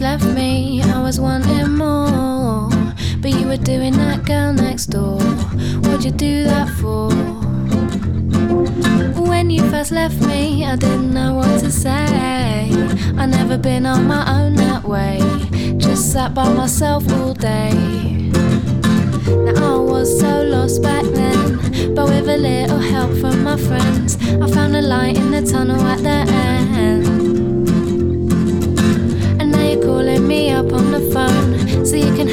left me, I was wanting more. But you were doing that girl next door. What'd you do that for? When you first left me, I didn't know what to say. I never been on my own that way. Just sat by myself all day. Now I was so lost back then, but with a little help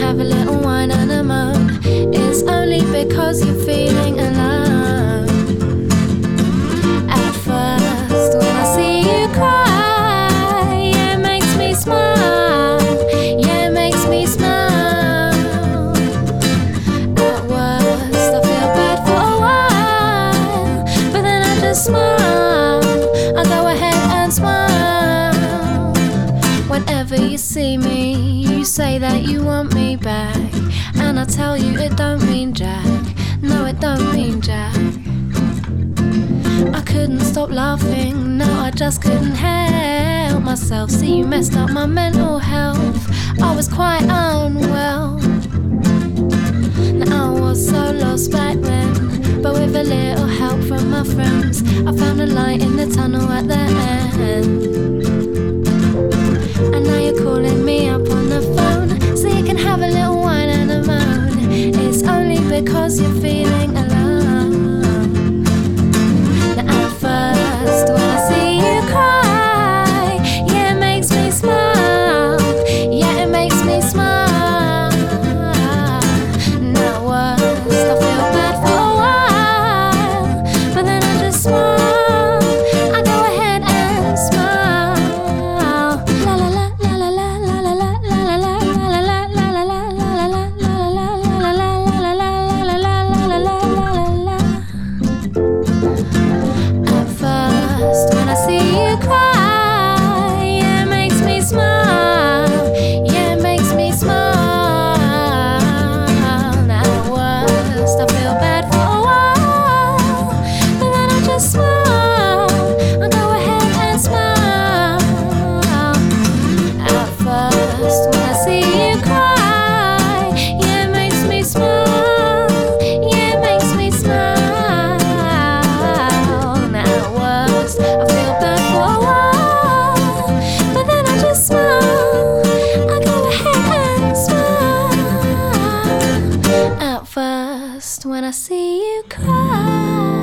have a little wine and a moan. It's only because you're feeling you say that you want me back, and I tell you it don't mean jack. No, it don't mean jack. I couldn't stop laughing, no, I just couldn't help myself. See, you messed up my mental health. I was quite unwell. Now I was so lost back then, but with a little help from my friends, I found a light in the tunnel at the end. Because you're feeling alone. First, when I see you cry.